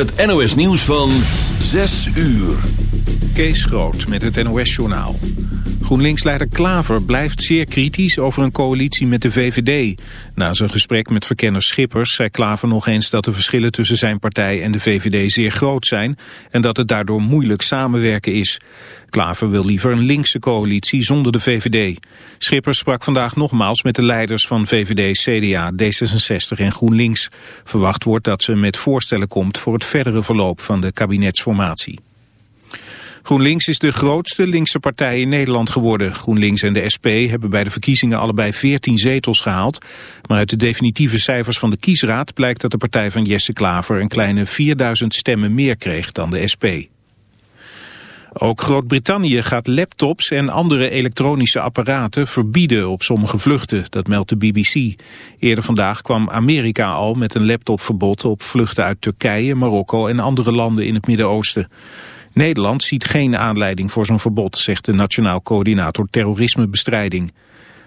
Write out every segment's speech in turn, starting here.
het NOS nieuws van 6 uur. Kees Groot met het NOS-journaal. GroenLinks-leider Klaver blijft zeer kritisch over een coalitie met de VVD. Na zijn gesprek met verkenner Schippers zei Klaver nog eens dat de verschillen tussen zijn partij en de VVD zeer groot zijn en dat het daardoor moeilijk samenwerken is. Klaver wil liever een linkse coalitie zonder de VVD. Schippers sprak vandaag nogmaals met de leiders van VVD, CDA, D66 en GroenLinks. Verwacht wordt dat ze met voorstellen komt voor het verdere verloop van de kabinetsformatie. GroenLinks is de grootste linkse partij in Nederland geworden. GroenLinks en de SP hebben bij de verkiezingen allebei 14 zetels gehaald. Maar uit de definitieve cijfers van de kiesraad blijkt dat de partij van Jesse Klaver een kleine 4000 stemmen meer kreeg dan de SP. Ook Groot-Brittannië gaat laptops en andere elektronische apparaten verbieden op sommige vluchten, dat meldt de BBC. Eerder vandaag kwam Amerika al met een laptopverbod op vluchten uit Turkije, Marokko en andere landen in het Midden-Oosten. Nederland ziet geen aanleiding voor zo'n verbod, zegt de Nationaal Coördinator Terrorismebestrijding.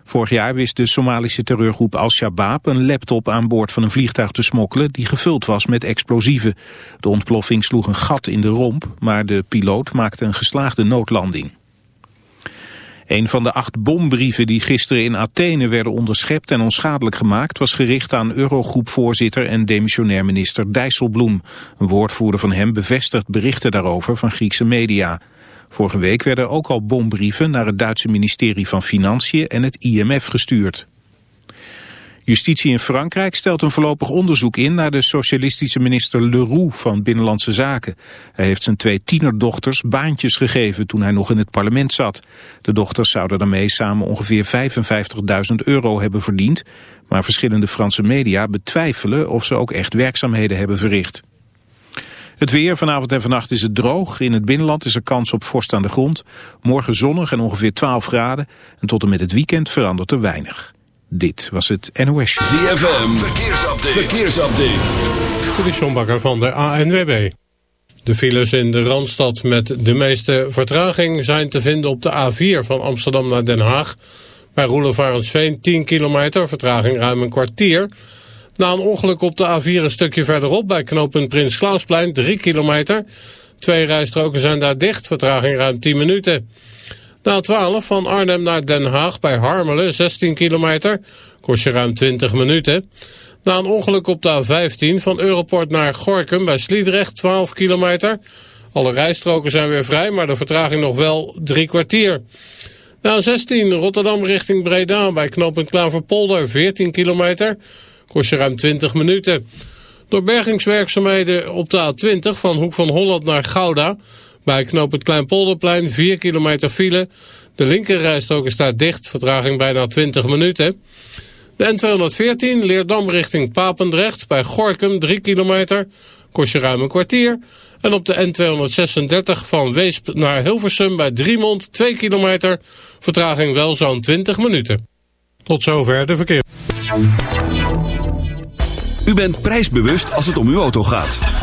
Vorig jaar wist de Somalische terreurgroep Al-Shabaab een laptop aan boord van een vliegtuig te smokkelen die gevuld was met explosieven. De ontploffing sloeg een gat in de romp, maar de piloot maakte een geslaagde noodlanding. Een van de acht bombrieven die gisteren in Athene werden onderschept en onschadelijk gemaakt was gericht aan Eurogroepvoorzitter en demissionair minister Dijsselbloem. Een woordvoerder van hem bevestigt berichten daarover van Griekse media. Vorige week werden ook al bombrieven naar het Duitse ministerie van Financiën en het IMF gestuurd. Justitie in Frankrijk stelt een voorlopig onderzoek in naar de socialistische minister Leroux van Binnenlandse Zaken. Hij heeft zijn twee tienerdochters baantjes gegeven toen hij nog in het parlement zat. De dochters zouden daarmee samen ongeveer 55.000 euro hebben verdiend, maar verschillende Franse media betwijfelen of ze ook echt werkzaamheden hebben verricht. Het weer, vanavond en vannacht is het droog. In het binnenland is er kans op vorst aan de grond. Morgen zonnig en ongeveer 12 graden. En tot en met het weekend verandert er weinig. Dit was het NOS. ZFM, verkeersupdate. verkeersupdate. De Sjombakker van de ANWB. De files in de Randstad met de meeste vertraging zijn te vinden op de A4 van Amsterdam naar Den Haag. Bij Roelevarensveen 10 kilometer, vertraging ruim een kwartier. Na een ongeluk op de A4 een stukje verderop bij knooppunt Prins Klausplein 3 kilometer. Twee rijstroken zijn daar dicht, vertraging ruim 10 minuten. Na 12 van Arnhem naar Den Haag bij Harmelen, 16 kilometer, kost je ruim 20 minuten. Na een ongeluk op de A15 van Europort naar Gorkum bij Sliedrecht, 12 kilometer. Alle rijstroken zijn weer vrij, maar de vertraging nog wel drie kwartier. Na 16 Rotterdam richting Breda bij knooppunt Klaverpolder, 14 kilometer, kost je ruim 20 minuten. Door bergingswerkzaamheden op de A20 van Hoek van Holland naar Gouda bij knoop het Kleinpolderplein 4 kilometer file. De linkerrijstrook staat dicht, vertraging bijna 20 minuten. De N214 Leerdam richting Papendrecht bij Gorkum 3 kilometer. Kost je ruim een kwartier. En op de N236 van Weesp naar Hilversum bij Driemond 2 kilometer. Vertraging wel zo'n 20 minuten. Tot zover de verkeer. U bent prijsbewust als het om uw auto gaat.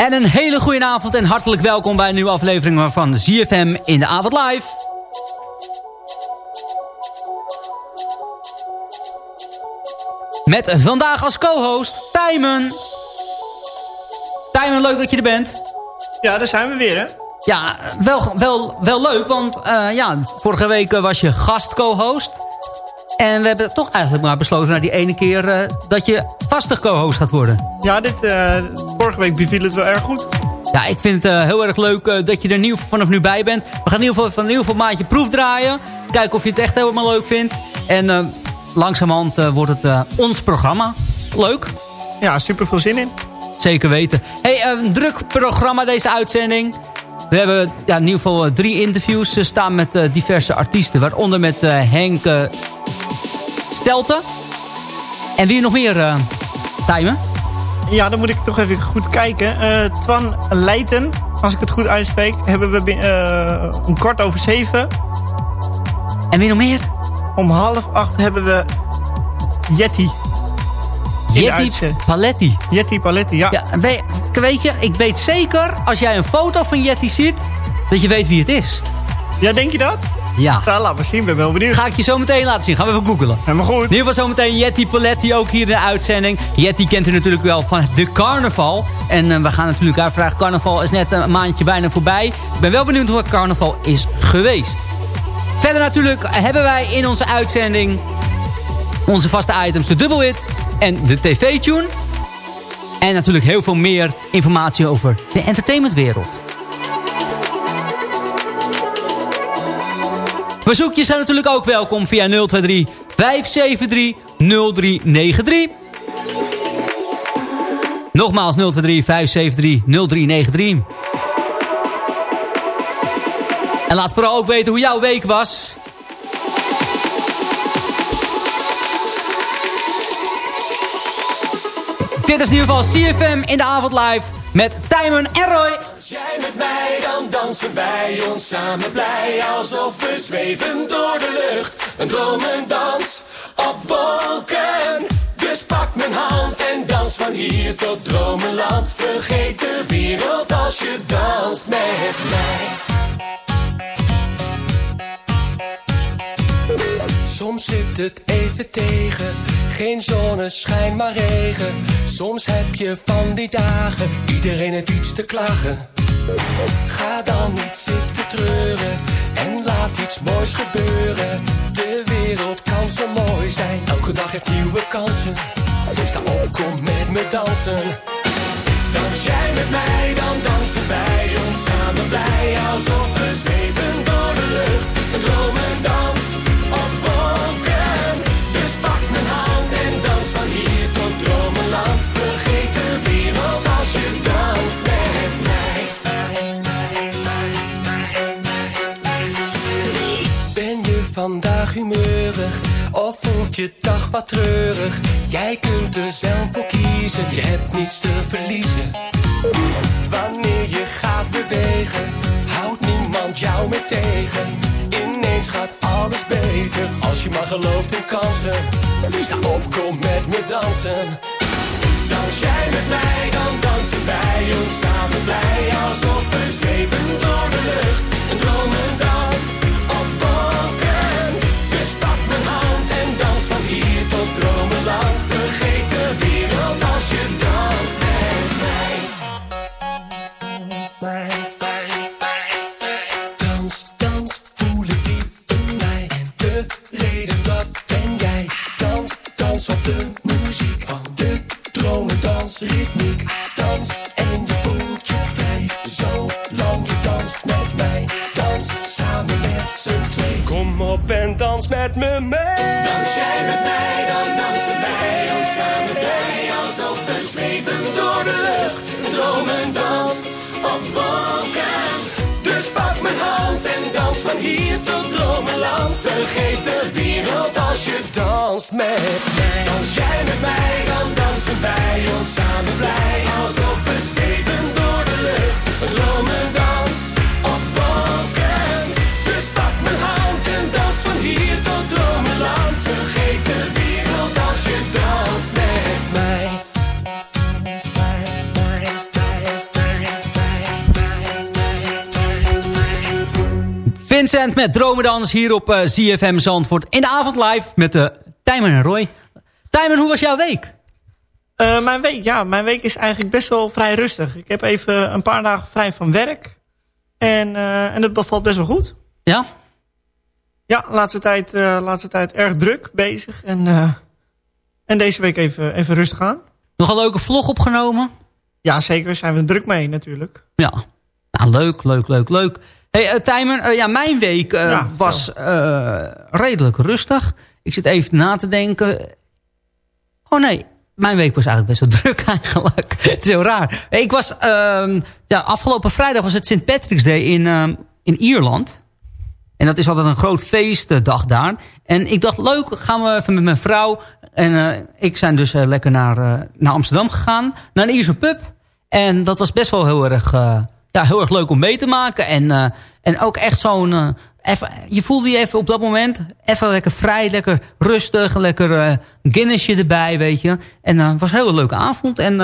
En een hele goede avond en hartelijk welkom bij een nieuwe aflevering van ZFM in de avond live. Met vandaag als co-host Tijmen. Tijmen, leuk dat je er bent. Ja, daar zijn we weer, hè? Ja, wel, wel, wel leuk, want uh, ja, vorige week was je gast co-host. En we hebben toch eigenlijk maar besloten na die ene keer uh, dat je vaste co-host gaat worden. Ja, dit, uh, vorige week beviel het wel erg goed. Ja, ik vind het uh, heel erg leuk dat je er nieuw, vanaf nu bij bent. We gaan in ieder geval van in ieder geval maandje proef draaien. Kijken of je het echt helemaal leuk vindt. En langzamerhand wordt het ons programma. Leuk. Ja, super veel zin in. Zeker weten. Hey, een druk programma deze uitzending. We hebben ja, in ieder geval drie interviews staan met diverse artiesten. Waaronder met Henk Stelten. En wie nog meer, uh, Tijmen? Ja, dan moet ik toch even goed kijken. Uh, Twan Leijten, als ik het goed uitspreek, hebben we uh, om kwart over zeven. En wie nog meer? Om half acht hebben we Yeti. Yeti Paletti. Yeti Paletti, ja. ja weet, weet je, ik weet zeker, als jij een foto van Yeti ziet, dat je weet wie het is. Ja, denk je dat? Ja. Nou, laat maar zien, ben wel benieuwd. Ga ik je zo meteen laten zien. Gaan we even googelen. Helemaal goed. In ieder geval zometeen Jetty Paletti ook hier in de uitzending. Jetty kent u natuurlijk wel van de carnaval. En uh, we gaan natuurlijk haar vragen. Carnaval is net een maandje bijna voorbij. Ik ben wel benieuwd hoe het carnaval is geweest. Verder natuurlijk hebben wij in onze uitzending onze vaste items de dubbelhit en de tv-tune. En natuurlijk heel veel meer informatie over de entertainmentwereld. Verzoekjes zijn natuurlijk ook welkom via 023 573 0393. Nogmaals 023 573 0393. En laat vooral ook weten hoe jouw week was. Dit is in ieder geval CFM in de avond live met Tijmen en Roy. Jij met mij, dan dansen wij ons samen blij. Alsof we zweven door de lucht. Een dans op wolken. Dus pak mijn hand en dans van hier tot dromenland. Vergeet de wereld als je danst met mij. Soms zit het even tegen geen zonneschijn, maar regen. Soms heb je van die dagen, iedereen heeft iets te klagen. Ga dan niet zitten treuren en laat iets moois gebeuren. De wereld kan zo mooi zijn, elke dag heeft nieuwe kansen. Sta op, kom met me dansen. Dans jij met mij, dan dansen wij ons samen blij. Alsof we zweven door de lucht, een dromen dans. Je dag wat treurig? Jij kunt er zelf voor kiezen, je hebt niets te verliezen. Wanneer je gaat bewegen, houdt niemand jou meer tegen. Ineens gaat alles beter, als je maar gelooft in kansen. Sta op, kom met me dansen. Dans jij met mij, dan dansen wij ons samen blij. Alsof we zweven door de lucht, dans met me mee. Dans jij met mij, dan dansen wij ons samen blij. Alsof we zweven door de lucht, dromen dans op wolken. Dus pak mijn hand en dans van hier tot dromenland. Vergeet de wereld als je danst met mij. Dans jij met mij, dan dansen wij ons samen blij. Alsof we zweven door de lucht. Een dromendans Vincent met Dromedans hier op uh, eh, ZFM Zandvoort. In de avond live met de uh, Tijmen en Roy. Tijmen, hoe was jouw week? Uh, mijn week, ja, mijn week is eigenlijk best wel vrij rustig. Ik heb even een paar dagen vrij van werk. En, en dat bevalt best wel goed. Ja? Ja, laatste tijd, laatste tijd erg druk bezig. En, en deze week even, even rustig aan. Nog een leuke vlog opgenomen? Ja, zeker. Zijn we druk mee natuurlijk. Ja, nou, leuk, leuk, leuk, leuk. Hey, uh, Tijmen, uh, ja, mijn week uh, ja, was redelijk rustig. Ik zit even na te denken. Oh nee, mijn week was eigenlijk best wel druk eigenlijk. Het is heel raar. Ik was, ehm, ja, afgelopen vrijdag was het St. Patrick's Day in, ehm, in Ierland. En dat is altijd een groot feestdag daar. En ik dacht, leuk, gaan we even met mijn vrouw. En ik zijn dus lekker naar, naar Amsterdam gegaan. Naar een Ierse pub. En dat was best wel heel erg ja, heel erg leuk om mee te maken. En, uh, en ook echt zo'n... Uh, even, je voelde je even op dat moment even lekker vrij, lekker rustig. Lekker uh, Guinnessje erbij, weet je. En het was een hele leuke avond. En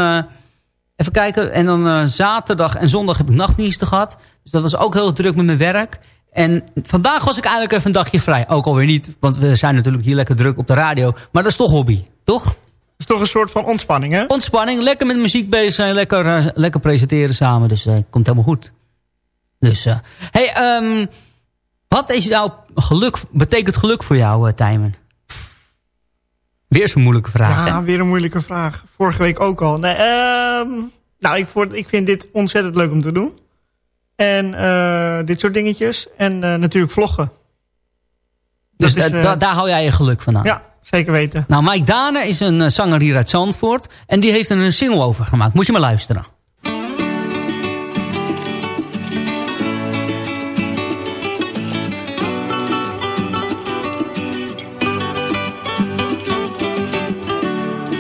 even kijken. En dan zaterdag en zondag heb ik nachtdiensten gehad. Dus dat was ook heel druk met mijn werk. En vandaag was ik eigenlijk even een dagje vrij. Ook alweer niet, want we zijn natuurlijk hier lekker druk op de radio. Maar dat is toch hobby, toch? Is toch een soort van ontspanning, hè? Ontspanning, lekker met muziek bezig zijn, lekker, uh, lekker presenteren samen. Dus dat uh, komt helemaal goed. Dus, uh, hey, um, wat is nou geluk, betekent geluk voor jou, Tijmen? Weer zo'n moeilijke vraag, Ja, weer een moeilijke vraag. Vorige week ook al. Nee, um, nou, ik, voor, ik vind dit ontzettend leuk om te doen. En uh, dit soort dingetjes. En uh, natuurlijk vloggen. Dus is, daar hou jij je geluk van aan? Ja, Zeker weten. Nou, Mike Dane is een uh, zanger hier uit Zandvoort. En die heeft er een single over gemaakt. Moet je maar luisteren.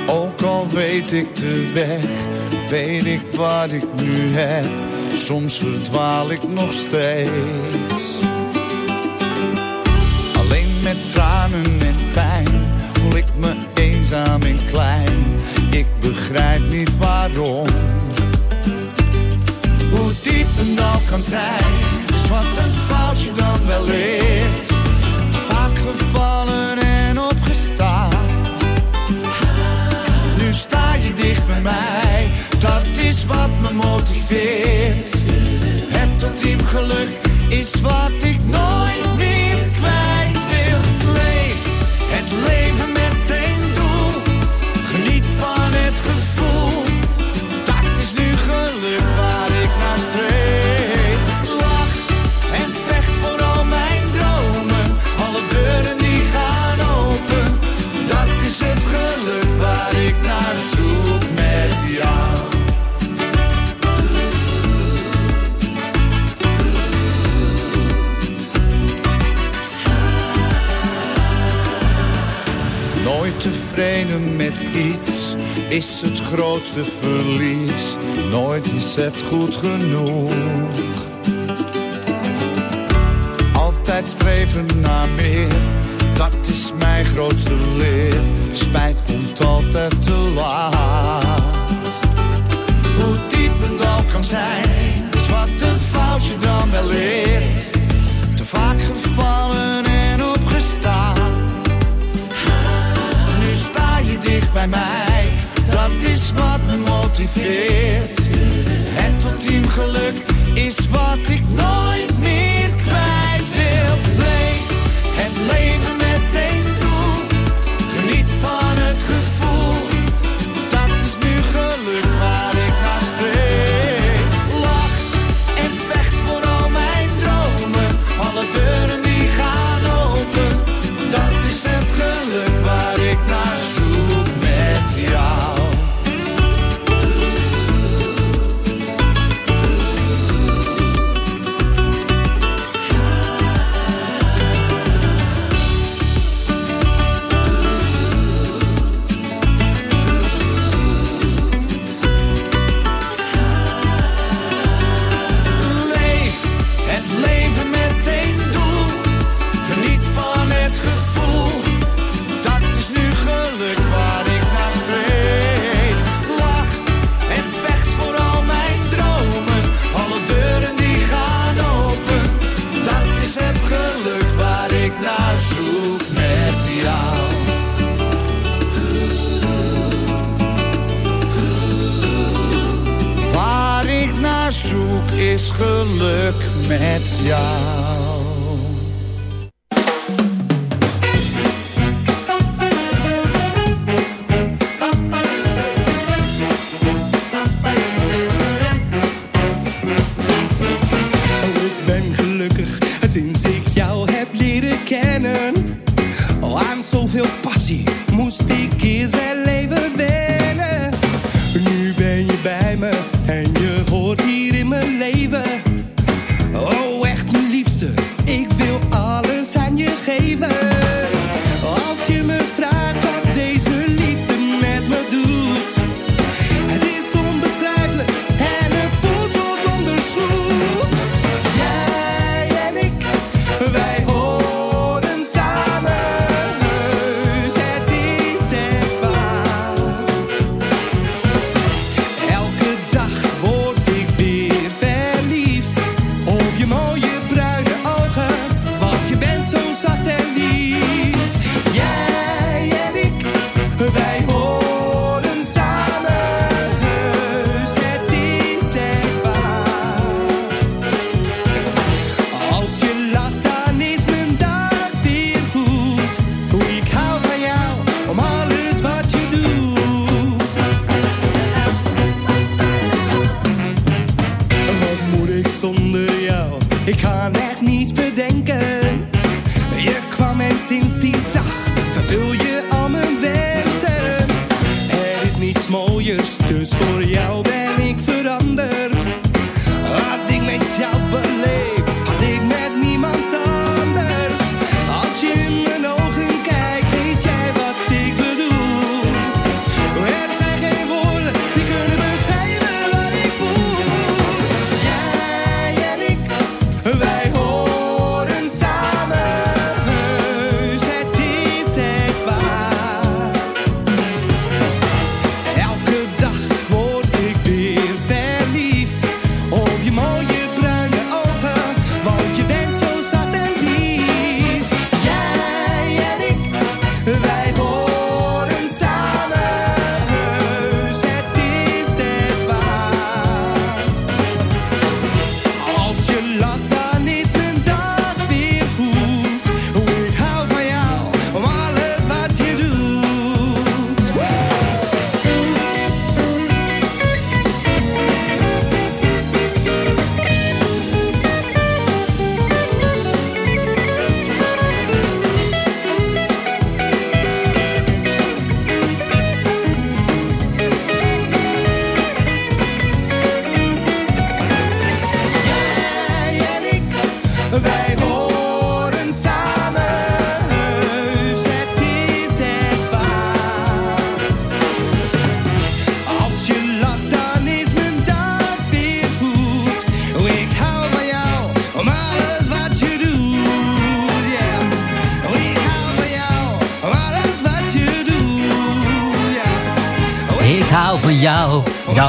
Ook al weet ik de weg, weet ik wat ik nu heb. Soms verdwaal ik nog steeds. Alleen met tranen en pijn ik me eenzaam en klein. Ik begrijp niet waarom. Hoe diep een dal kan zijn, is wat een foutje dan wel leert. Vaak gevallen en opgestaan. Nu sta je dicht bij mij, dat is wat me motiveert. Het ultiem geluk is wat ik nooit meer tevreden met iets is het grootste verlies. Nooit is het goed genoeg. Altijd streven naar meer, dat is mijn grootste leer. Spijt komt altijd te laat. Hoe diep een dal kan zijn, is wat een foutje dan wel leert. Te vaak gevallen bij mij. Dat is wat me motiveert. Het ultiem geluk is wat ik nooit met jou. Mooiers, dus voor jou ben ik veranderd.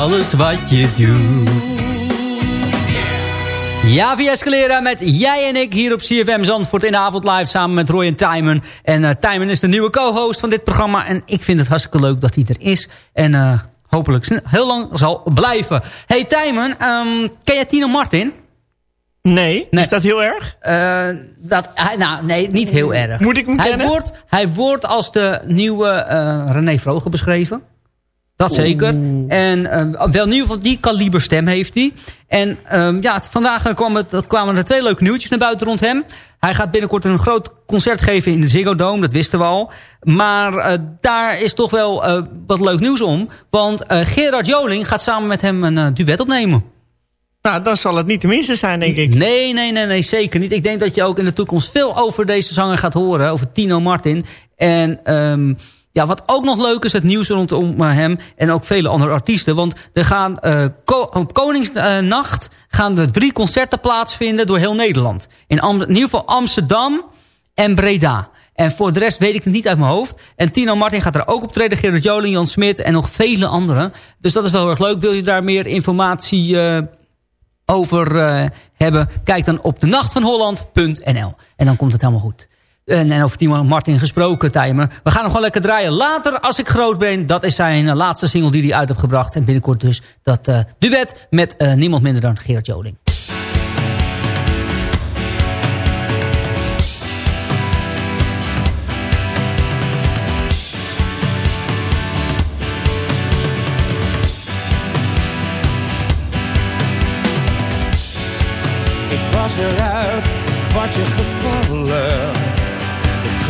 Alles wat je doet. Ja, via Escalera met jij en ik hier op CFM Zandvoort in de avond live samen met Roy en Tijmen. En uh, Tijmen is de nieuwe co-host van dit programma. En ik vind het hartstikke leuk dat hij er is. En uh, hopelijk heel lang zal blijven. Hey Tijmen, um, ken jij Tino Martin? Nee, Nee. is dat heel erg? Uh, dat, hij- nou, nee, niet heel erg. Moet ik hem hij kennen? Wordt, hij wordt als de nieuwe uh, René Vroger beschreven. Dat zeker. En uh, wel in ieder geval die kaliber stem heeft hij. En um, ja, vandaag kwam het, kwamen er twee leuke nieuwtjes naar buiten rond hem. Hij gaat binnenkort een groot concert geven in de Ziggo Dome, dat wisten we al. Maar uh, daar is toch wel uh, wat leuk nieuws om. Want Gerard Joling gaat samen met hem een duet opnemen. Nou, dan zal het niet de minste zijn, denk ik. Nee, nee, nee, nee, zeker niet. Ik denk dat je ook in de toekomst veel over deze zanger gaat horen. Over Tino Martin. En um, ja, wat ook nog leuk is, het nieuws rondom hem. En ook vele andere artiesten. Want er gaan ko op Koningsnacht gaan er drie concerten plaatsvinden door heel Nederland. In, ieder geval Amsterdam en Breda. En voor de rest weet ik het niet uit mijn hoofd. En Tino Martin gaat er ook optreden. Gerrit Joling, Jan Smit en nog vele anderen. Dus dat is wel heel erg leuk. Wil je daar meer informatie uh, over hebben? Kijk dan op de nachtvanholland.nl. En dan komt het helemaal goed. En, en over Timo Martin gesproken, Timer. We gaan nog wel lekker draaien. Later, als ik groot ben. Dat is zijn eh, laatste single die hij uit heeft gebracht. En binnenkort dus dat uh, duet met eh, niemand minder dan Geert Joling. Ik was eruit, kwartje gevallen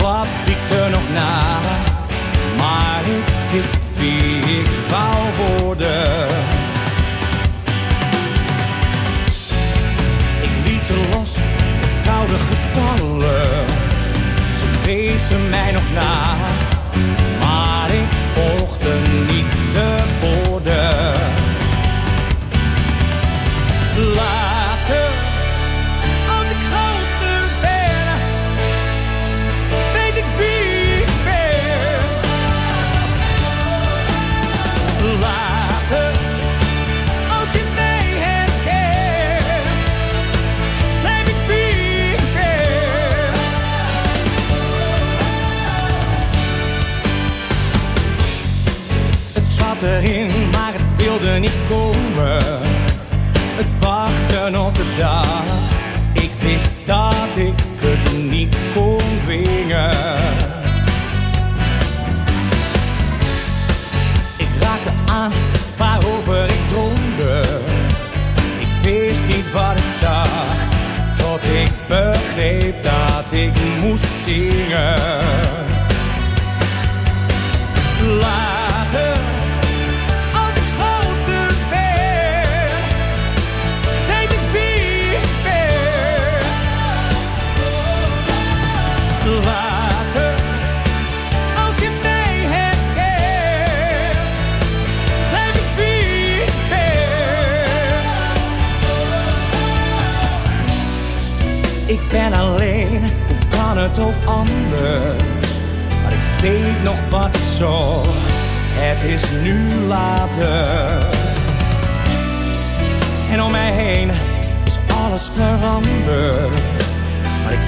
de klap wiekte nog na, maar ik wist wie ik wou worden. Ik liet ze los, de koude getallen. Ze wezen mij nog na,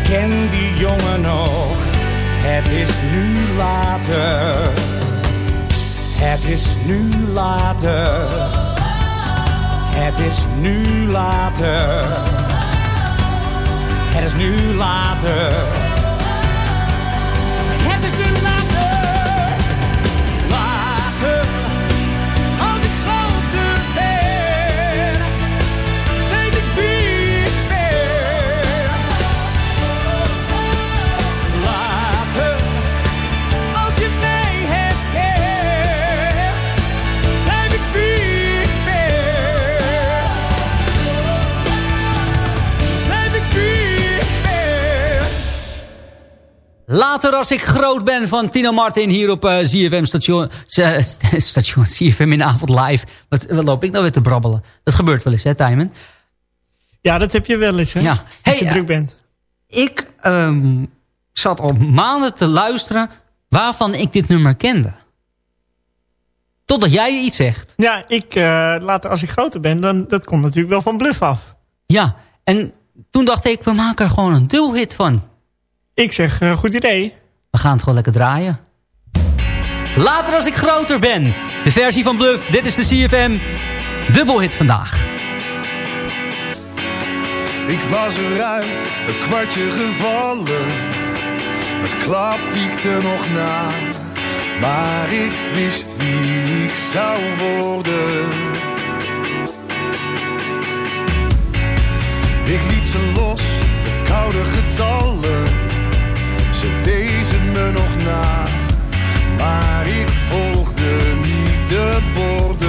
ken die jongen nog, het is nu later. Het is nu later. Het is nu later. Het is nu later. Later als ik groot ben van Tino Martin hier op eh, ZFM station, eh, station ZFM in de avond live. Wat, wat loop ik nou weer te brabbelen? Dat gebeurt wel eens hè Tijmen? Ja, dat heb je wel eens, hè? Ja. Als Hey, je eh, druk bent. Ik ehm, zat al maanden te luisteren waarvan ik dit nummer kende. Totdat jij iets zegt. Ja, ik, eh, later als ik groter ben, dan dat komt natuurlijk wel van Bluff af. Ja, en toen dacht ik, we maken er gewoon een dubbelhit van. Ik zeg, eh, goed idee. We gaan het gewoon lekker draaien. Later als ik groter ben. De versie van Bluff. Dit is de CFM. Dubbelhit vandaag. Ik was eruit, het kwartje gevallen. Het klap wiekte nog na. Maar ik wist wie ik zou worden. Ik liet ze los, de koude getallen. Ze wezen me nog na. Maar ik volgde niet de borden.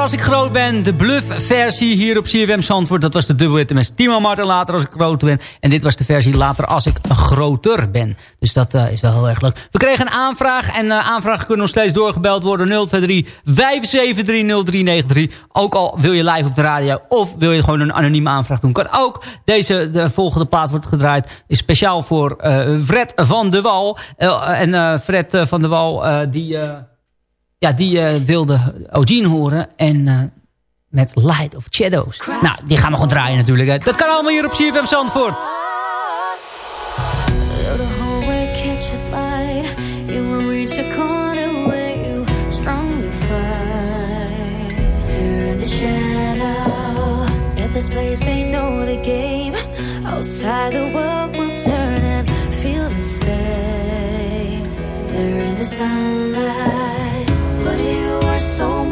Als ik groot ben, de bluff-versie hier op CFM Zandvoort. Dat was de dubbelhit met Timo Martin, later als ik groot ben. En dit was de versie later als ik groter ben. Dus dat eh, is wel heel erg leuk. We kregen een aanvraag en uh, aanvragen kunnen nog steeds doorgebeld worden. 023 573 0393. Ook al wil je live op de radio of wil je gewoon een anonieme aanvraag doen. Kan ook. Deze de volgende plaat wordt gedraaid. Is speciaal voor uh, Fred van de Wal. En Fred van de Wal die... Ja, die uh, wilde Eugene horen. En uh, met Light of Shadows. Cry. Nou, die gaan we gewoon draaien natuurlijk. Hè. Dat kan allemaal hier op CFM Zandvoort. This place they know the game. Outside the world will turn and feel the same. They're in the sunlight.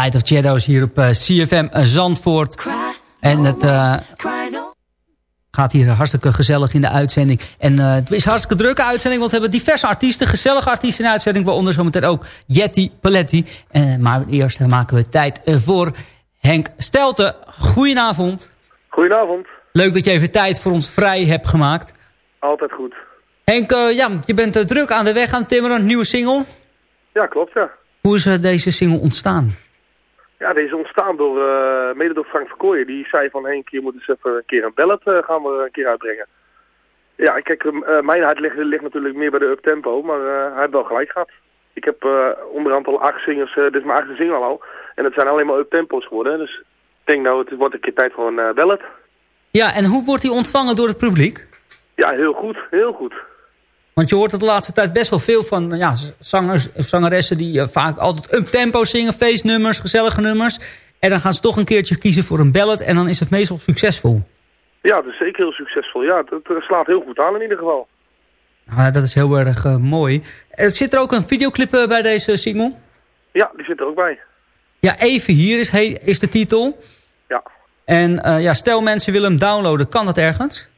Light of Shadows hier op uh, CFM Zandvoort. En het, uh, no. gaat hier hartstikke gezellig in de uitzending. En uh, het is hartstikke drukke uitzending, want we hebben diverse artiesten, gezellige artiesten in de uitzending, waaronder zometeen ook Jetty Paletti. Uh, maar eerst maken we tijd voor Henk Stelten. Goedenavond. Goedenavond. Leuk dat je even tijd voor ons vrij hebt gemaakt. Altijd goed. Henk, ja, je bent druk aan de weg aan timmeren, een nieuwe single. Ja, klopt, ja. Hoe is deze single ontstaan? Ja, deze is ontstaan door, uh, mede door Frank Verkooyen. Die zei van, Henk, je moet eens even een keer een ballet uh, gaan we een keer uitbrengen. Ja, kijk, uh, mijn hart ligt, ligt, natuurlijk meer bij de uptempo, maar hij heeft wel gelijk gehad. Ik heb onder andere al acht singers, dit is mijn achtste single al, en het zijn alleen maar uptempo's geworden. Dus ik denk nou, het wordt een keer tijd voor een ballet. Ja, en hoe wordt hij ontvangen door het publiek? Ja, heel goed, heel goed. Want je hoort het de laatste tijd best wel veel van ja, zangers of zangeressen die uh, vaak altijd up tempo zingen, feestnummers, gezellige nummers. En dan gaan ze toch een keertje kiezen voor een ballad en dan is het meestal succesvol. Ja, dat is zeker heel succesvol. Ja, het, het slaat heel goed aan in ieder geval. Nou, dat is heel erg uh, mooi. Er zit er ook een videoclip uh, bij deze single? Ja, die zit er ook bij. Ja, even hier is, is de titel. Ja. En ja, stel mensen willen hem downloaden, kan dat ergens?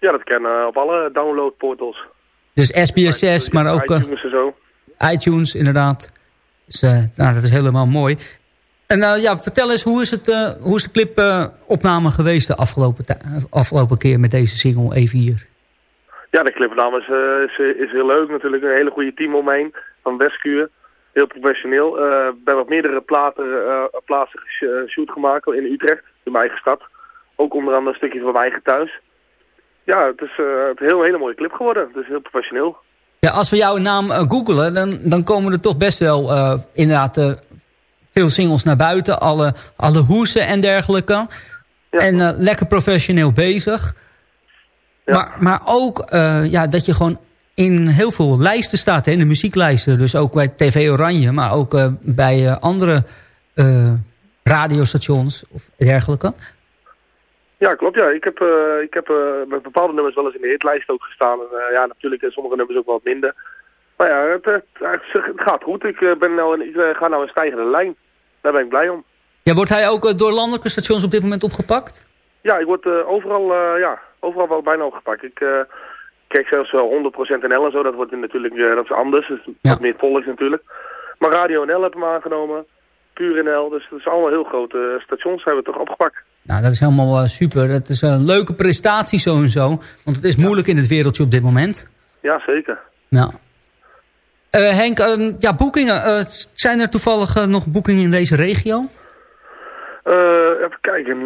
Ja, dat kan op alle downloadportals. Dus SBSS, maar ook... iTunes en zo. iTunes, inderdaad. Dus, uh, nou, dat is helemaal mooi. En uh, ja, vertel eens, hoe is, het, uh, hoe is de clipopname geweest de afgelopen, afgelopen keer met deze single even hier? Ja, de clipopname is, is, is, heel leuk natuurlijk. Een hele goede team omheen van Westkuur. Heel professioneel. We hebben op meerdere platen, plaatsen shoot gemaakt in Utrecht, in mijn eigen stad. Ook onder andere een stukje van mijn eigen thuis ja, het is een heel, hele mooie clip geworden. Het is heel professioneel. Ja, als we jouw naam uh, googelen, dan, dan komen er toch best wel uh, inderdaad veel singles naar buiten. Alle, alle hoesen en dergelijke. Ja. En lekker professioneel bezig. Ja. Maar, maar ook ja, dat je gewoon in heel veel lijsten staat. Hè, in de muzieklijsten. Dus ook bij TV Oranje. Maar ook bij andere radiostations of dergelijke. Ja, klopt. Ja. Ik heb, uh, ik heb uh, met bepaalde nummers wel eens in de hitlijst ook gestaan. En, uh, ja, natuurlijk sommige nummers ook wat minder. Maar ja, het, het, het gaat goed. Ik, ben nou een, ik ga nou een stijgende lijn. Daar ben ik blij om. Ja, wordt hij ook door landelijke stations op dit moment opgepakt? Ja, ik word overal, ja, overal wel bijna opgepakt. Ik kijk zelfs wel 100% NL en zo. Dat wordt natuurlijk dat is anders. Dus ja. wat meer volks natuurlijk. Maar Radio NL heb hem aangenomen. Puur NL. Dus dat is allemaal heel grote stations hebben we toch opgepakt. Nou, dat is helemaal uh, super. Dat is een leuke prestatie zo en zo. Want het is moeilijk in het wereldje op dit moment. Ja, zeker. Nou. Uh, Henk, uh, ja, boekingen. Uh, zijn er toevallig nog boekingen in deze regio? even kijken.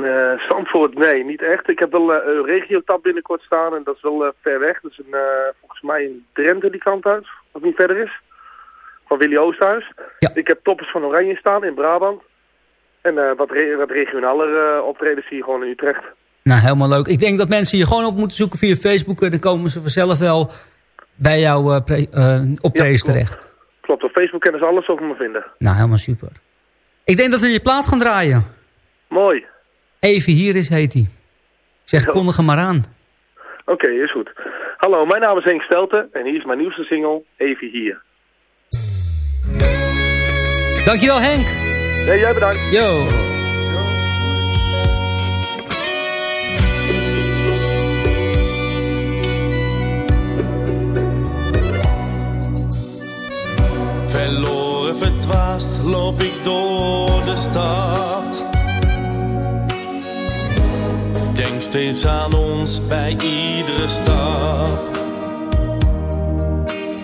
Zandvoort, nee, niet echt. Ik heb wel een regio-tab binnenkort staan en dat is wel ver weg. Dat is een, volgens mij in Drenthe die kant uit, wat niet verder is. Van Willy Oosthuis. Ja. Ik heb Toppers van Oranje staan in Brabant. En uh, wat, re wat regionale uh, optredens hier gewoon in Utrecht. Nou, helemaal leuk. Ik denk dat mensen je gewoon op moeten zoeken via Facebook. En dan komen ze vanzelf wel bij jouw uh, optredens ja, terecht. Klopt, op Facebook kunnen ze alles over me vinden. Nou, helemaal super. Ik denk dat we je plaat gaan draaien. Mooi. Even hier is, heet hij. Zeg, kondig hem maar aan. Oké, okay, is goed. Hallo, mijn naam is Henk Stelten en hier is mijn nieuwste single, Even hier. Dankjewel Henk. Nee, jij bedankt. Yo. Verloren, verdwaasd loop ik door de stad. Denk steeds aan ons bij iedere stap.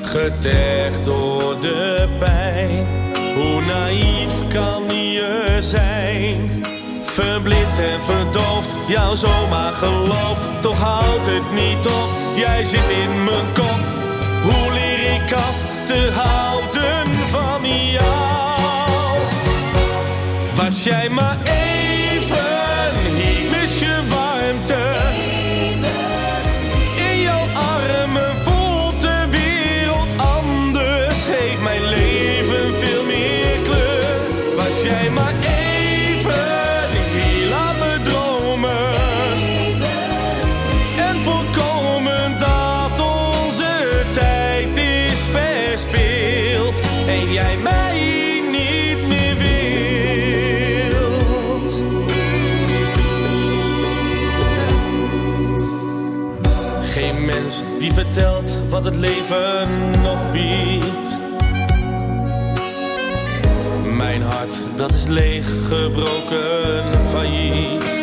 Getergd door de pijn hoe naïef kan je zijn? Verblind en verdoofd, jou zomaar geloofd. Toch houdt het niet op, jij zit in mijn kop. Hoe leer ik af te houden van jou? Was jij maar even wat het leven nog biedt. Mijn hart, dat is leeg, gebroken, failliet.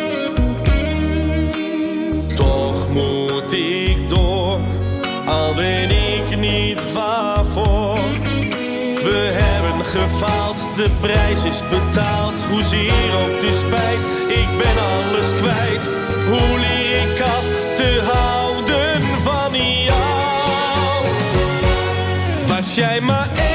Toch moet ik door, al ben ik niet waarvoor. We hebben gefaald, de prijs is betaald. Hoezeer ook de spijt, ik ben alles kwijt. Hoe leer ik af te houden jij maar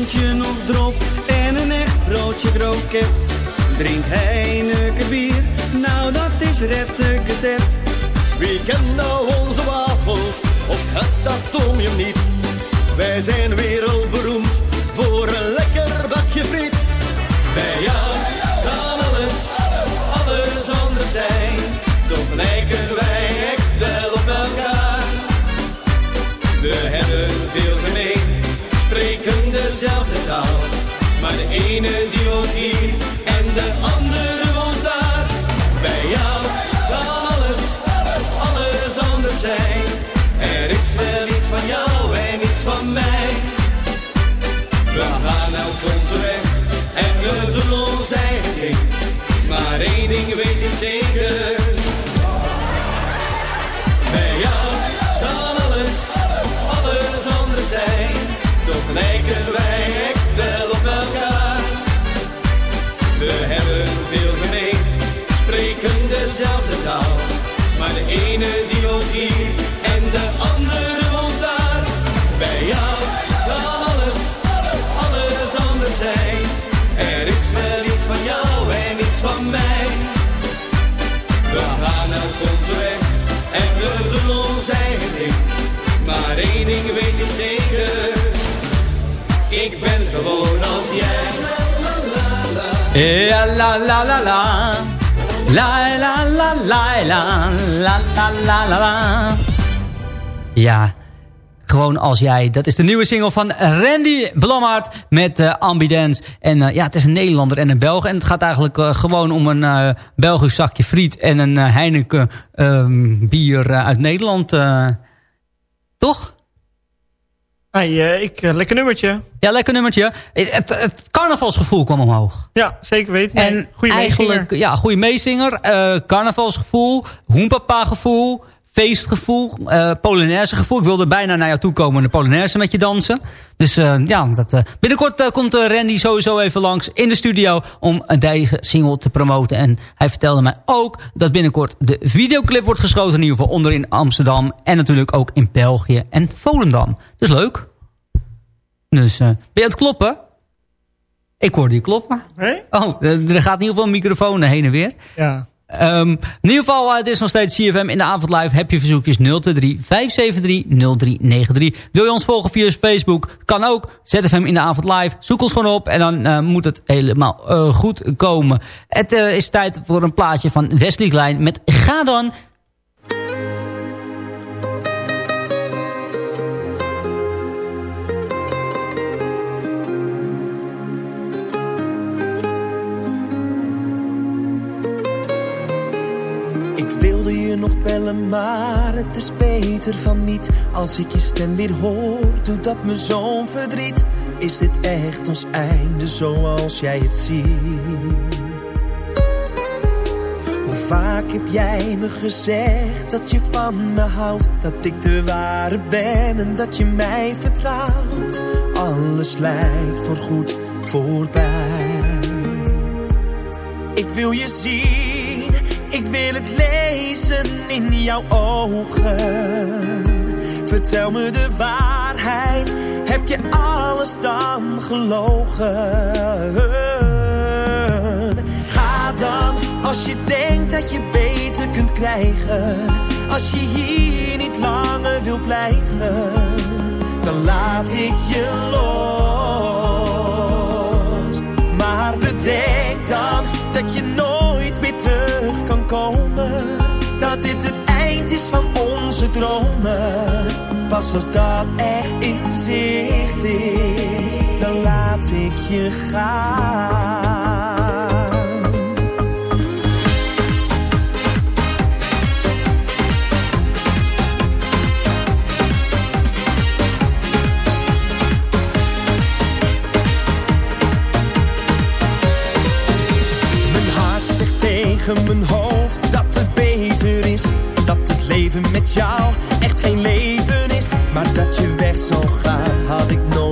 Bij ons vind je nog drop en een echt broodje kroket. Drink Heineken bier, nou dat is retteketet. Wie kent nou onze wafels, of het atomium niet? Wij zijn wereldberoemd voor een lekker bakje friet. Bij jou kan alles, alles anders zijn. Toch lijken Maar de ene die woont hier en de andere woont daar. Bij jou kan alles, alles anders zijn. Er is wel iets van jou en iets van mij. We gaan elk onze weg en we doen ons eigen ding. Maar één ding weet ik zeker. Bij jou kan alles, alles anders zijn. Toch lijken wij en de andere woont daar. Bij jou alles, alles, alles anders zijn. Er is wel iets van jou en iets van mij. We gaan uit onze weg en we doen ons eigen ding. Maar één ding weet ik zeker, ik ben gewoon als jij. eh la la la la. La la la la la la la la. Ja, gewoon als jij. Dat is de nieuwe single van Randy Blommaert met uh, Ambidance. En uh, ja, het is een Nederlander en een Belg. En het gaat eigenlijk uh, gewoon om een Belgisch zakje friet en een Heineken um, bier uit Nederland. toch? Hey, ik, lekker nummertje. Ja, lekker nummertje. Het, het, carnavalsgevoel kwam omhoog. Ja, zeker weten. En goede eigenlijk, ja, goede meezinger. carnavalsgevoel, hoenpapa gevoel feestgevoel, uh, Polonaise gevoel. Ik wilde bijna naar jou toe komen en de Polonaise met je dansen. Dus uh, ja, dat, uh, binnenkort komt Randy sowieso even langs in de studio om deze single te promoten. En hij vertelde mij ook dat binnenkort de videoclip wordt geschoten in ieder geval onder in Amsterdam. En natuurlijk ook in België en Volendam. Dus leuk. Dus ben je aan het kloppen? Ik hoorde je kloppen. Nee? Oh, er gaat in ieder geval een microfoon heen en weer. Ja. Um, in ieder geval, uh, het is nog steeds CFM in de avond live. Heb je verzoekjes 023 573 0393. Wil je ons volgen via Facebook? Kan ook. ZFM in de avond live. Zoek ons gewoon op en dan uh, moet het helemaal uh, goed komen. Het is tijd voor een plaatje van Wesley Klein met Ga dan... nog bellen, maar het is beter van niet. Als ik je stem weer hoor, doet dat me zo'n verdriet. Is dit echt ons einde zoals jij het ziet? Hoe vaak heb jij me gezegd dat je van me houdt? Dat ik de ware ben en dat je mij vertrouwt. Alles lijkt voorgoed voorbij. Ik wil je zien ik wil het lezen in jouw ogen. Vertel me de waarheid, heb je alles dan gelogen? Ga dan, als je denkt dat je beter kunt krijgen. Als je hier niet langer wil blijven, dan laat ik je los. Maar bedenk dan dat je nooit het eind is van onze dromen. Pas als dat echt in zicht is, dan laat ik je gaan. Mijn hart zegt tegen mijn hoofd dat met jou echt geen leven is. Maar dat je weg zou gaan had ik nooit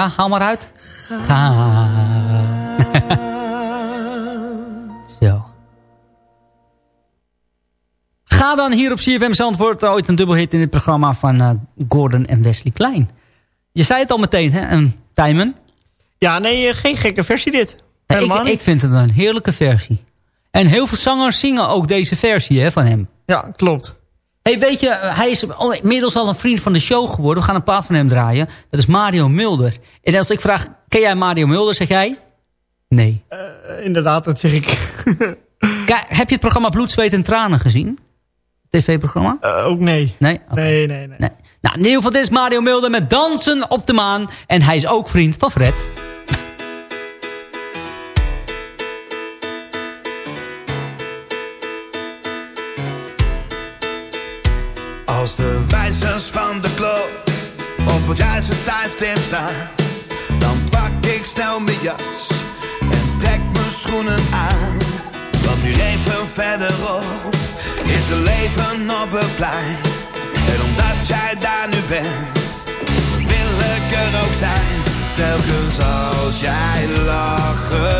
Ja, haal maar uit. Gaan. Zo. Ga dan hier op CFM Zandvoort ooit een dubbelhit in het programma van eh, Gordon en Wesley Klein. Je zei het al meteen, hè, um, Tijmen? Ja, nee, eh, geen gekke versie dit. ik, ik vind het een heerlijke versie. En heel veel zangers zingen ook deze versie hè, van hem. Ja, klopt. Hey, weet je, hij is inmiddels al een vriend van de show geworden. We gaan een plaat van hem draaien. Dat is Mario Mulder. En als ik vraag, ken jij Mario Mulder, zeg jij? Nee. Uh, inderdaad, dat zeg ik. Kijk, heb je het programma Bloed, Zweet en Tranen gezien? TV-programma? Uh, ook nee. Nee? Okay. nee? Nee, nee, nee. Nou, in ieder geval, dit is Mario Mulder met Dansen op de Maan. En hij is ook vriend van Fred. Als de wijzers van de klok op het juiste tijdstip staan, dan pak ik snel mijn jas en trek mijn schoenen aan. Want hier even verderop is er leven op het plein. En omdat jij daar nu bent, wil ik er ook zijn. Telkens als jij lachend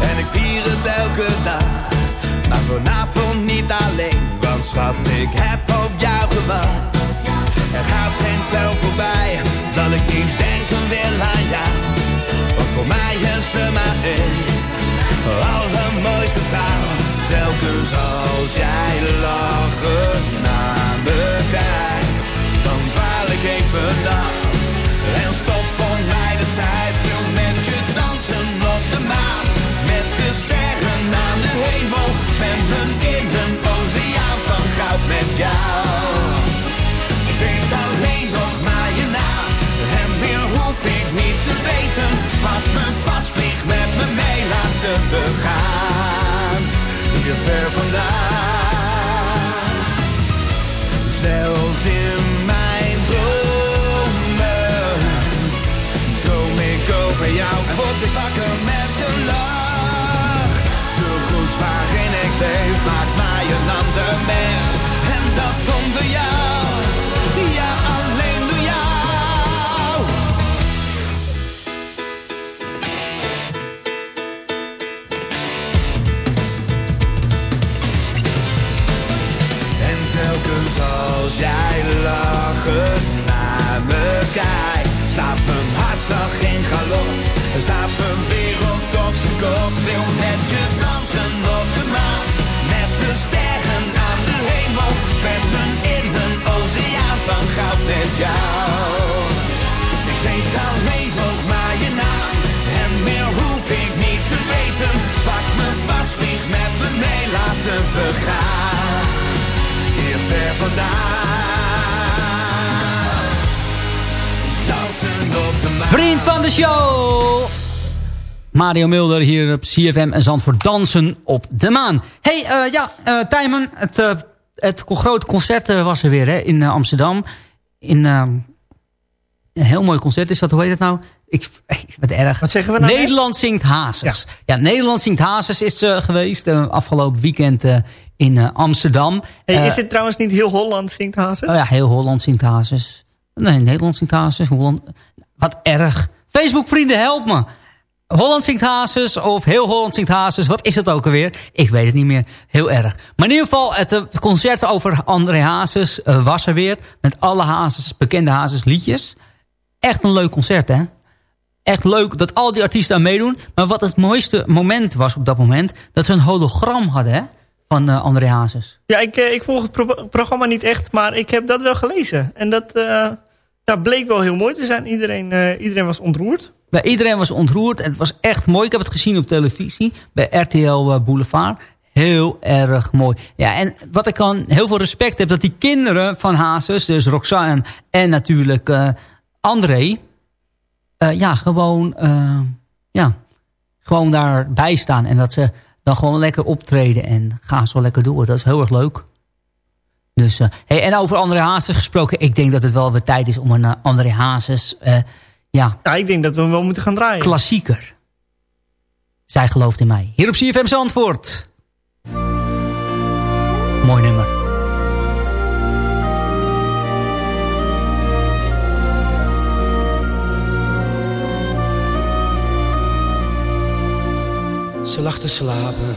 en ik vier het elke dag. Maar vanavond niet alleen, want schat, ik heb op jou gewacht. Er gaat geen tel voorbij, dat ik niet denken wil aan jou. Want voor mij is ze maar één, allermooiste vrouw. Telkens als jij lachend naar me kijkt, dan dwaal ik even af. We gaan. Hier ver vandaan, zelfs in als jij lachend naar me kijkt, staat mijn hartslag in galop. Staat mijn wereld op zijn kop. Wil met je dansen op de maan, met de sterren aan de hemel. Zwemmen in een oceaan van goud met jou. Ik weet alleen nog maar je naam, en meer hoef ik niet te weten. Pak me vast, vlieg met me mee, laten we gaan. Hier ver vandaan. Vriend van de show! Mario Mulder hier op CFM en Zandvoort dansen op de maan. hey, eh, ja, uh, Tijmen, het, uh, het grote concert was er weer hè, in Amsterdam. In, een heel mooi concert is dat, hoe heet het nou? Ik, wat erg. Wat zeggen we nou? Nederland zingt Hazes. Ja. ja, Nederland zingt Hazes is geweest afgelopen weekend in Amsterdam. Hey, is het trouwens niet heel Holland zingt Hazes? Oh ja, heel Holland zingt Hazes. Nee, Nederland zingt Hazes. Holland. Wat erg. Facebook vrienden, help me. Holland zingt Hazes of heel Holland zingt Hazes. Wat is het ook alweer? Ik weet het niet meer. Heel erg. Maar in ieder geval, het concert over André Hazes uh, was er weer. Met alle Hazes, bekende Hazes liedjes. Echt een leuk concert, hè? Echt leuk dat al die artiesten aan meedoen. Maar wat het mooiste moment was op dat moment... dat ze een hologram hadden, hè? Van uh, André Hazes. Ja, ik, ik volg het pro programma niet echt, maar ik heb dat wel gelezen. En dat ja, bleek wel heel mooi te zijn. Iedereen, iedereen was ontroerd. Bij iedereen was ontroerd. En het was echt mooi. Ik heb het gezien op televisie. Bij RTL Boulevard. Heel erg mooi. Ja, en wat ik dan heel veel respect heb... dat die kinderen van Hazes, dus Roxanne en natuurlijk uh, André... Ja, gewoon, ja, gewoon daarbij staan. En dat ze dan gewoon lekker optreden. En gaan zo lekker door. Dat is heel erg leuk. Dus, hey, en over André Hazes gesproken. Ik denk dat het wel weer tijd is om een André Hazes Ja. Ja, ik denk dat we hem wel moeten gaan draaien. Klassieker. Zij gelooft in mij. Hier op CFM Zandvoort. Mooi nummer. Ze lag te slapen.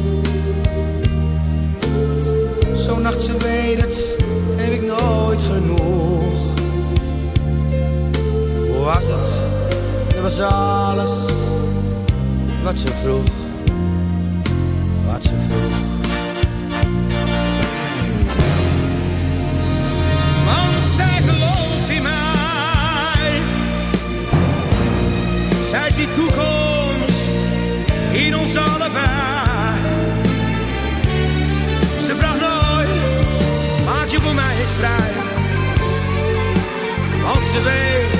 Zo'n nacht, ze weet het, heb ik nooit genoeg. Hoe was het? Het was alles wat ze vroeg. Wat ze vroeg. Eens vrij. Want weet,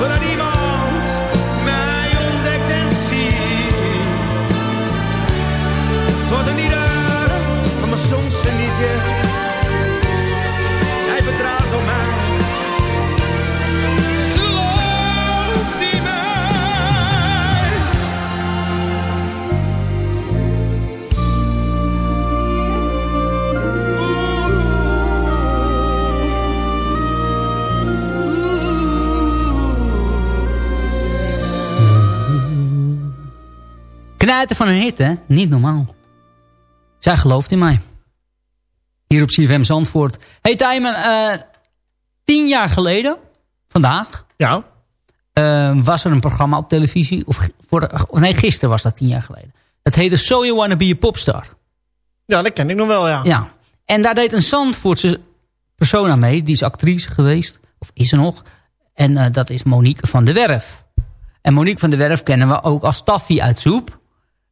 but I need Van een hit, hè? Niet normaal. Zij gelooft in mij. Hier op CFM Zandvoort. Hey Tijmen, eh tien jaar geleden, vandaag... Ja. eh, was er een programma op televisie. Of, voor, nee, gisteren was dat tien jaar geleden. Het heette So You Wanna Be a Popstar. Ja, dat ken ik nog wel, ja. Ja. En daar deed een Zandvoortse persoon aan mee. Die is actrice geweest. Of is er nog. En eh, dat is Monique van der Werf. En Monique van der Werf kennen we ook als Taffy uit Soep.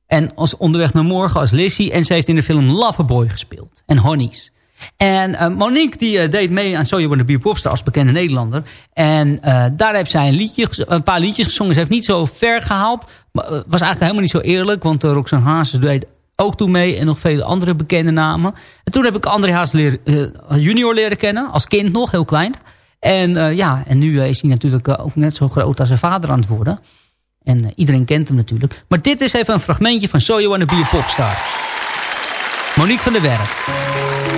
En als Onderweg naar Morgen als Lizzie. En ze heeft in de film Loverboy gespeeld. En Honey's. En eh, Monique die eh, deed mee aan So You Wanna Be Popstar als bekende Nederlander. En eh, daar heeft zij een, liedje, een paar liedjes gezongen. Ze heeft niet zo ver gehaald. Maar was eigenlijk helemaal niet zo eerlijk. Want uh, Roxanne Hazes deed ook toen mee. En nog vele andere bekende namen. En toen heb ik André eh, junior leren kennen. Als kind nog, heel klein. En ja, en nu is hij natuurlijk ook net zo groot als zijn vader aan het worden. En eh, iedereen kent hem natuurlijk. Maar dit is even een fragmentje van So You Wanna Be a Popstar. Monique van der Werf.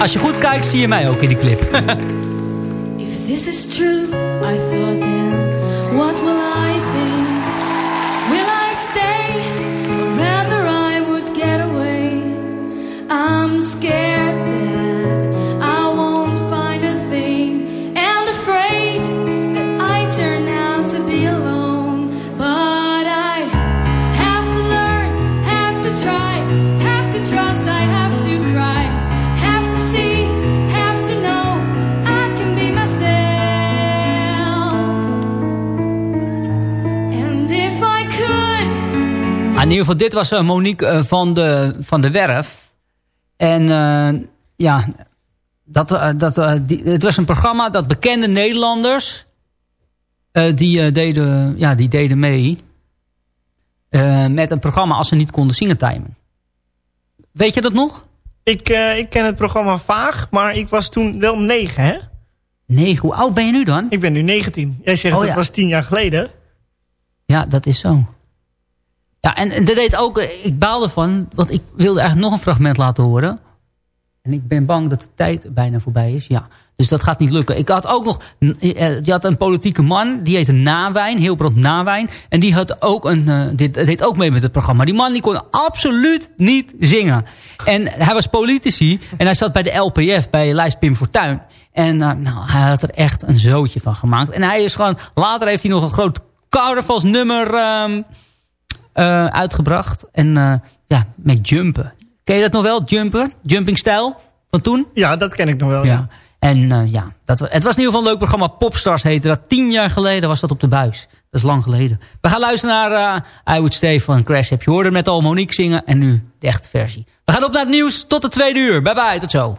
Als je goed kijkt, zie je mij ook in die clip. If this is true, I thought what will I think? Will I stay? Or rather I would get away. I'm scared in ieder geval, dit was eh, Monique eh, van, de, van de Werf. En eh, ja, dat, dat, die, het was een programma dat bekende Nederlanders... die, deden, ja, die deden mee met een programma als ze niet konden zingen timen. Weet je dat nog? Ik, ik ken het programma vaag, maar ik was toen wel negen, hè? Nee, hoe oud ben je nu dan? Ik ben nu 19. Jij zegt Oh, dat ja. was tien jaar geleden. Ja, dat is zo. Ja, en, en dat deed ook, eh, ik baalde van, want ik wilde eigenlijk nog een fragment laten horen. En ik ben bang dat de tijd bijna voorbij is. Ja, dus dat gaat niet lukken. Ik had ook nog, eh, je had een politieke man, die heette Nawijn, Hilbrand Nawijn. En die had ook een, eh, dit, deed ook mee met het programma. Die man die kon absoluut niet zingen. En hij was politici en hij zat bij de LPF, bij Lijst Pim Fortuyn. En nou, hij had er echt een zootje van gemaakt. En hij is gewoon, later heeft hij nog een groot carnavalsnummer ehm eh, uitgebracht. En eh, ja, met jumpen. Ken je dat nog wel, jumpen? Jumpingstijl van toen? Ja, dat ken ik nog wel. Ja. En eh, ja, dat, het was in ieder geval een leuk programma. Popstars heette dat. Tien jaar geleden was dat op de buis. Dat is lang geleden. We gaan luisteren naar I Would Stay van Crash Heb. Je hoorde net al Monique zingen en nu de echte versie. We gaan op naar het nieuws. Tot de tweede uur. Bye bye, tot zo.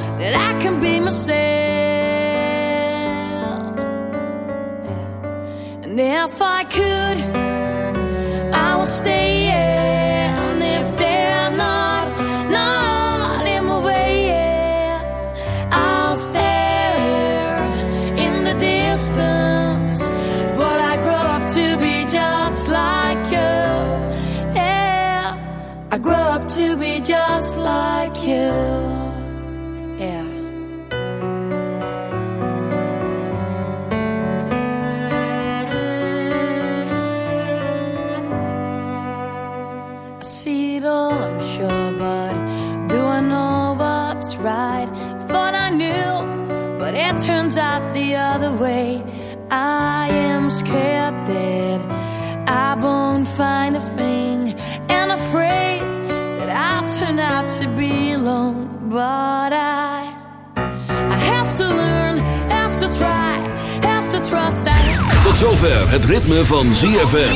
that I can be myself. And if I could, I would stay. yeah. Turns out the other way. I am scared that I won't find a thing, and afraid that I'll turn out to be alone. But I, I have to learn, have to try, have to trust. I Tot zover het ritme van ZFM.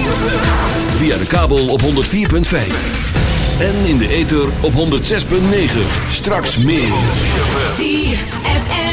Via de kabel op 104.5. En in de ether op 106.9. Straks meer.